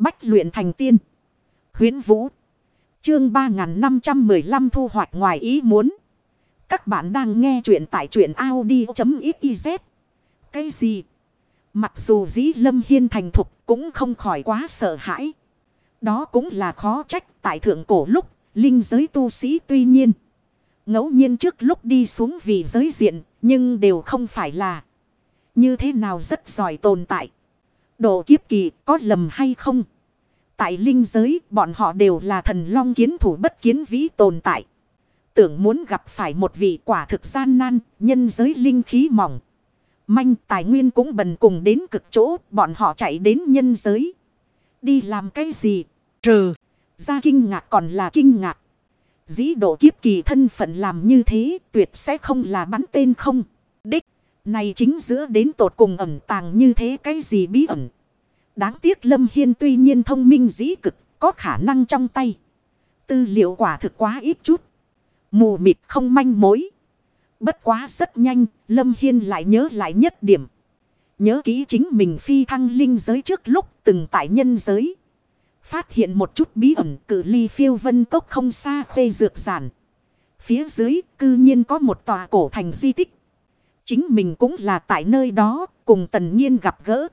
Bách luyện thành tiên. huyễn Vũ. Chương 3515 thu hoạch ngoài ý muốn. Các bạn đang nghe truyện tại truyện Audi.xyz. Cái gì? Mặc dù dĩ lâm hiên thành thục cũng không khỏi quá sợ hãi. Đó cũng là khó trách tại thượng cổ lúc, linh giới tu sĩ tuy nhiên. ngẫu nhiên trước lúc đi xuống vì giới diện, nhưng đều không phải là như thế nào rất giỏi tồn tại. Độ kiếp kỳ có lầm hay không? Tại linh giới, bọn họ đều là thần long kiến thủ bất kiến vĩ tồn tại. Tưởng muốn gặp phải một vị quả thực gian nan, nhân giới linh khí mỏng. Manh tài nguyên cũng bần cùng đến cực chỗ, bọn họ chạy đến nhân giới. Đi làm cái gì? Trừ, ra kinh ngạc còn là kinh ngạc. Dĩ độ kiếp kỳ thân phận làm như thế, tuyệt sẽ không là bắn tên không. Đích, này chính giữa đến tột cùng ẩn tàng như thế cái gì bí ẩn. Đáng tiếc Lâm Hiên tuy nhiên thông minh dĩ cực, có khả năng trong tay. Tư liệu quả thực quá ít chút. Mù mịt không manh mối. Bất quá rất nhanh, Lâm Hiên lại nhớ lại nhất điểm. Nhớ kỹ chính mình phi thăng linh giới trước lúc từng tại nhân giới. Phát hiện một chút bí ẩn cử ly phiêu vân cốc không xa khuê dược giản. Phía dưới cư nhiên có một tòa cổ thành di tích. Chính mình cũng là tại nơi đó, cùng tần nhiên gặp gỡ.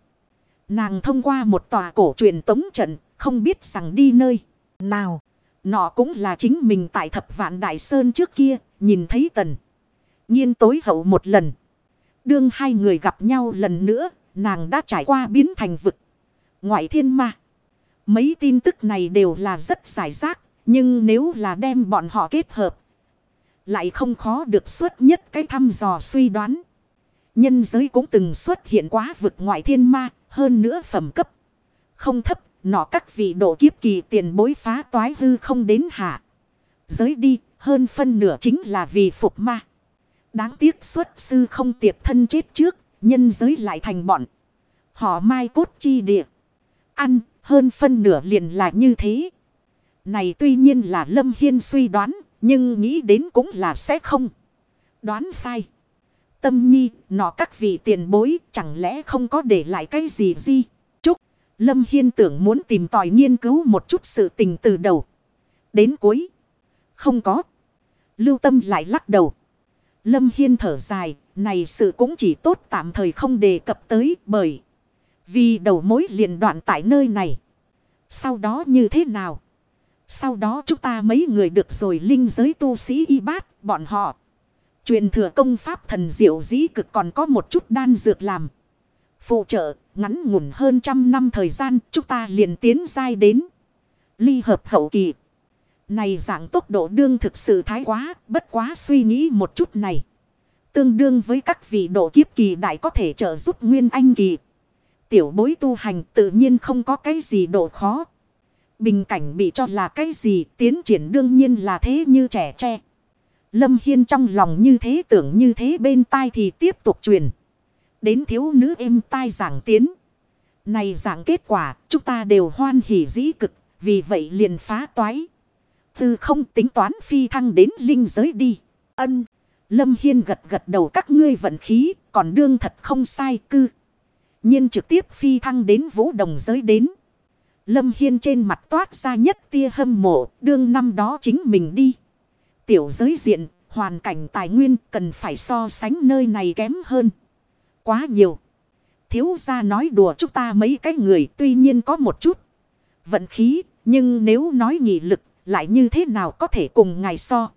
Nàng thông qua một tòa cổ truyền tống trận, không biết rằng đi nơi nào. Nọ cũng là chính mình tại thập vạn đại sơn trước kia, nhìn thấy tần. nhiên tối hậu một lần. Đương hai người gặp nhau lần nữa, nàng đã trải qua biến thành vực. Ngoại thiên ma. Mấy tin tức này đều là rất giải rác. Nhưng nếu là đem bọn họ kết hợp. Lại không khó được suốt nhất cái thăm dò suy đoán. Nhân giới cũng từng xuất hiện quá vực ngoại thiên ma. Hơn nữa phẩm cấp. Không thấp. Nọ các vị độ kiếp kỳ tiền bối phá toái hư không đến hạ. Giới đi. Hơn phân nửa chính là vì phục ma. Đáng tiếc xuất sư không tiệp thân chết trước. Nhân giới lại thành bọn. Họ mai cốt chi địa. Ăn hơn phân nửa liền là như thế. Này tuy nhiên là Lâm Hiên suy đoán, nhưng nghĩ đến cũng là sẽ không. Đoán sai. Tâm nhi, nọ các vị tiền bối, chẳng lẽ không có để lại cái gì gì? Chúc, Lâm Hiên tưởng muốn tìm tòi nghiên cứu một chút sự tình từ đầu. Đến cuối. Không có. Lưu tâm lại lắc đầu. Lâm Hiên thở dài, này sự cũng chỉ tốt tạm thời không đề cập tới bởi. Vì đầu mối liền đoạn tại nơi này. Sau đó như thế nào? Sau đó chúng ta mấy người được rồi linh giới tu sĩ y bát, bọn họ. Truyền thừa công pháp thần diệu dĩ cực còn có một chút đan dược làm. Phụ trợ, ngắn ngủn hơn trăm năm thời gian, chúng ta liền tiến dai đến. Ly hợp hậu kỳ. Này dạng tốc độ đương thực sự thái quá, bất quá suy nghĩ một chút này. Tương đương với các vị độ kiếp kỳ đại có thể trợ giúp nguyên anh kỳ. Tiểu bối tu hành tự nhiên không có cái gì độ khó. Bình cảnh bị cho là cái gì tiến triển đương nhiên là thế như trẻ tre. Lâm Hiên trong lòng như thế tưởng như thế bên tai thì tiếp tục truyền. Đến thiếu nữ êm tai giảng tiến. Này giảng kết quả chúng ta đều hoan hỉ dĩ cực. Vì vậy liền phá toái. Từ không tính toán phi thăng đến linh giới đi. Ân. Lâm Hiên gật gật đầu các ngươi vận khí. Còn đương thật không sai cư nhiên trực tiếp phi thăng đến vũ đồng giới đến. Lâm Hiên trên mặt toát ra nhất tia hâm mộ, đương năm đó chính mình đi. Tiểu giới diện, hoàn cảnh tài nguyên cần phải so sánh nơi này kém hơn. Quá nhiều. Thiếu gia nói đùa chúng ta mấy cái người tuy nhiên có một chút vận khí, nhưng nếu nói nghị lực lại như thế nào có thể cùng ngài so.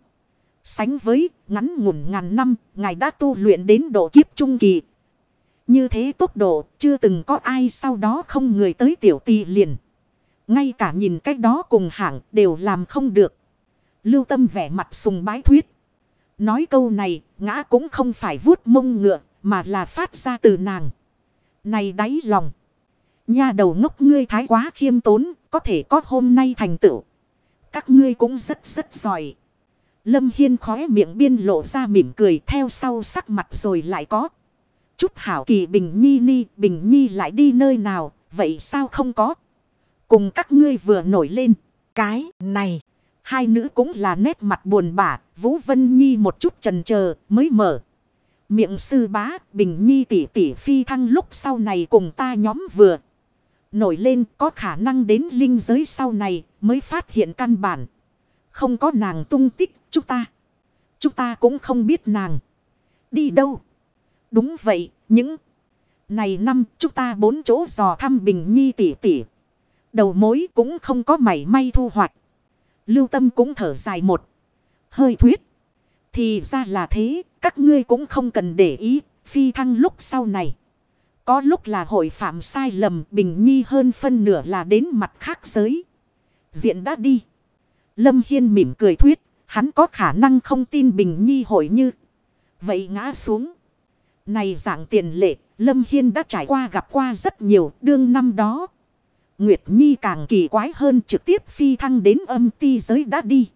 Sánh với ngắn ngủn ngàn năm, ngài đã tu luyện đến độ kiếp trung kỳ, như thế tốc độ chưa từng có ai sau đó không người tới tiểu tì liền. Ngay cả nhìn cách đó cùng hạng đều làm không được. Lưu tâm vẻ mặt sùng bái thuyết. Nói câu này ngã cũng không phải vuốt mông ngựa mà là phát ra từ nàng. Này đáy lòng. Nha đầu ngốc ngươi thái quá khiêm tốn có thể có hôm nay thành tựu. Các ngươi cũng rất rất giỏi. Lâm Hiên khóe miệng biên lộ ra mỉm cười theo sau sắc mặt rồi lại có chút hảo kỳ Bình Nhi ni, Bình Nhi lại đi nơi nào, vậy sao không có? Cùng các ngươi vừa nổi lên, cái này, hai nữ cũng là nét mặt buồn bã, Vũ Vân Nhi một chút trần chờ mới mở. Miệng sư bá, Bình Nhi tỷ tỷ phi thăng lúc sau này cùng ta nhóm vừa. Nổi lên có khả năng đến linh giới sau này mới phát hiện căn bản. Không có nàng tung tích chúng ta. Chúng ta cũng không biết nàng. Đi đâu? Đúng vậy, những này năm chúng ta bốn chỗ dò thăm Bình Nhi tỷ tỷ. Đầu mối cũng không có mảy may thu hoạch. Lưu tâm cũng thở dài một. Hơi thuyết. Thì ra là thế, các ngươi cũng không cần để ý, phi thăng lúc sau này. Có lúc là hội phạm sai lầm Bình Nhi hơn phân nửa là đến mặt khác giới. Diện đã đi. Lâm Hiên mỉm cười thuyết, hắn có khả năng không tin Bình Nhi hội như. Vậy ngã xuống. Này dạng tiền lệ, Lâm Hiên đã trải qua gặp qua rất nhiều đương năm đó. Nguyệt Nhi càng kỳ quái hơn trực tiếp phi thăng đến âm ti giới đã đi.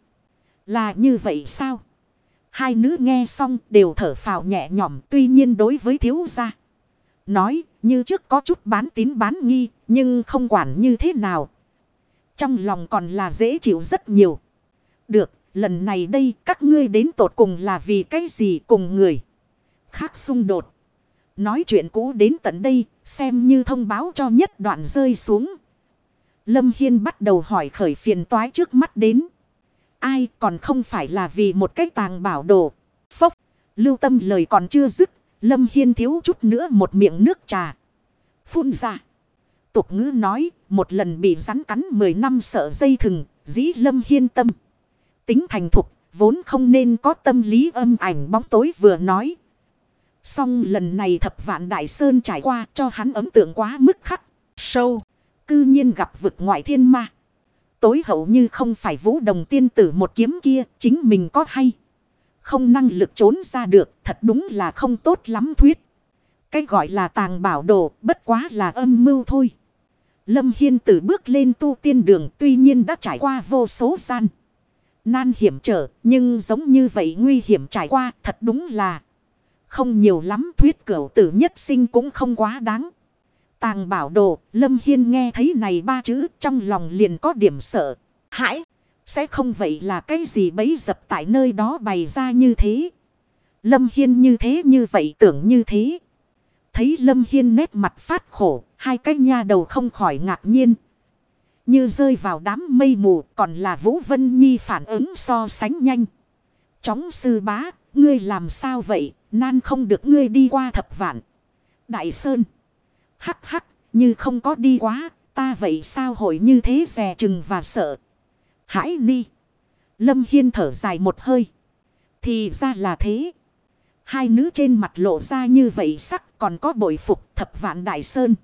Là như vậy sao? Hai nữ nghe xong đều thở phào nhẹ nhõm tuy nhiên đối với thiếu gia. Nói như trước có chút bán tín bán nghi nhưng không quản như thế nào. Trong lòng còn là dễ chịu rất nhiều. Được, lần này đây các ngươi đến tột cùng là vì cái gì cùng người khác xung đột. Nói chuyện cũ đến tận đây, xem như thông báo cho nhất đoạn rơi xuống. Lâm Hiên bắt đầu hỏi khởi phiền toái trước mắt đến. Ai còn không phải là vì một cái tàng bảo đồ. Phốc, lưu tâm lời còn chưa dứt. Lâm Hiên thiếu chút nữa một miệng nước trà. Phun ra. Tục ngữ nói, một lần bị rắn cắn 10 năm sợ dây thừng, dĩ Lâm Hiên tâm. Tính thành thục, vốn không nên có tâm lý âm ảnh bóng tối vừa nói. Xong lần này thập vạn đại sơn trải qua cho hắn ấn tượng quá mức khắc, sâu. Cư nhiên gặp vực ngoại thiên ma. Tối hậu như không phải vũ đồng tiên tử một kiếm kia, chính mình có hay. Không năng lực trốn ra được, thật đúng là không tốt lắm thuyết. Cái gọi là tàng bảo đồ, bất quá là âm mưu thôi. Lâm Hiên tử bước lên tu tiên đường, tuy nhiên đã trải qua vô số gian. Nan hiểm trở, nhưng giống như vậy nguy hiểm trải qua, thật đúng là không nhiều lắm thuyết cửu tử nhất sinh cũng không quá đáng. Tàng bảo đồ, Lâm Hiên nghe thấy này ba chữ trong lòng liền có điểm sợ. Hãi, sẽ không vậy là cái gì bấy dập tại nơi đó bày ra như thế. Lâm Hiên như thế như vậy tưởng như thế. Thấy Lâm Hiên nét mặt phát khổ, hai cái nha đầu không khỏi ngạc nhiên. Như rơi vào đám mây mù còn là Vũ Vân Nhi phản ứng so sánh nhanh. Chóng sư bá, ngươi làm sao vậy, nan không được ngươi đi qua thập vạn. Đại Sơn. Hắc hắc, như không có đi quá, ta vậy sao hội như thế rè chừng và sợ. Hãi ni. Lâm Hiên thở dài một hơi. Thì ra là thế. Hai nữ trên mặt lộ ra như vậy sắc còn có bội phục thập vạn đại sơn.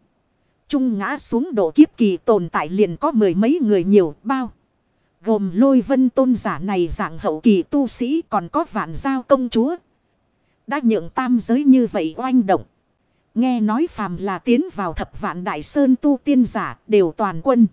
Trung ngã xuống độ kiếp kỳ tồn tại liền có mười mấy người nhiều bao. Gồm lôi vân tôn giả này dạng hậu kỳ tu sĩ còn có vạn giao công chúa. Đã nhượng tam giới như vậy oanh động. Nghe nói phàm là tiến vào thập vạn đại sơn tu tiên giả đều toàn quân.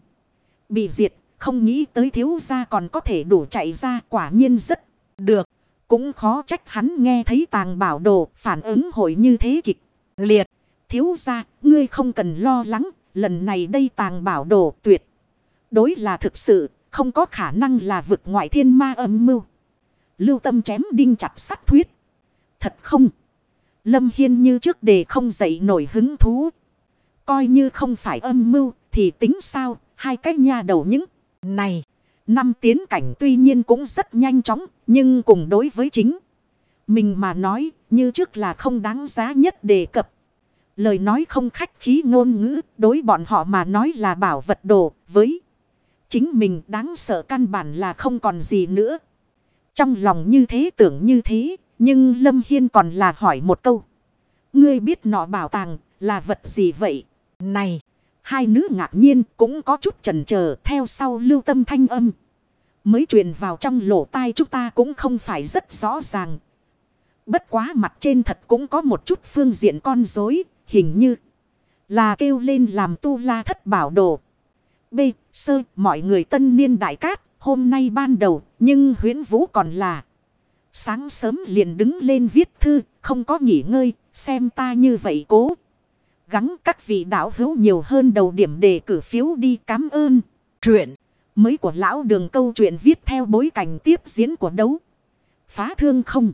Bị diệt, không nghĩ tới thiếu gia còn có thể đủ chạy ra quả nhiên rất được. Cũng khó trách hắn nghe thấy tàng bảo đồ phản ứng hội như thế kịch liệt. Thiếu gia, ngươi không cần lo lắng, lần này đây tàng bảo đồ tuyệt. Đối là thực sự, không có khả năng là vực ngoại thiên ma âm mưu. Lưu tâm chém đinh chặt sắt thuyết. Thật không? Lâm Hiên như trước đề không dậy nổi hứng thú. Coi như không phải âm mưu, thì tính sao, hai cái nha đầu những này. Năm tiến cảnh tuy nhiên cũng rất nhanh chóng, nhưng cùng đối với chính. Mình mà nói, như trước là không đáng giá nhất đề cập. Lời nói không khách khí ngôn ngữ, đối bọn họ mà nói là bảo vật đồ, với. Chính mình đáng sợ căn bản là không còn gì nữa. Trong lòng như thế tưởng như thế nhưng Lâm Hiên còn là hỏi một câu. Ngươi biết nọ bảo tàng là vật gì vậy? Này! Hai nữ ngạc nhiên cũng có chút chần chờ theo sau lưu tâm thanh âm. Mới truyền vào trong lỗ tai chúng ta cũng không phải rất rõ ràng. Bất quá mặt trên thật cũng có một chút phương diện con dối, hình như là kêu lên làm tu la thất bảo đồ. B. Sơ, mọi người tân niên đại cát, hôm nay ban đầu, nhưng huyến vũ còn là Sáng sớm liền đứng lên viết thư, không có nghỉ ngơi, xem ta như vậy cố. Gắng các vị đạo hữu nhiều hơn đầu điểm đề cử phiếu đi cảm ơn. Truyện mới của lão đường câu chuyện viết theo bối cảnh tiếp diễn của đấu. Phá thương không.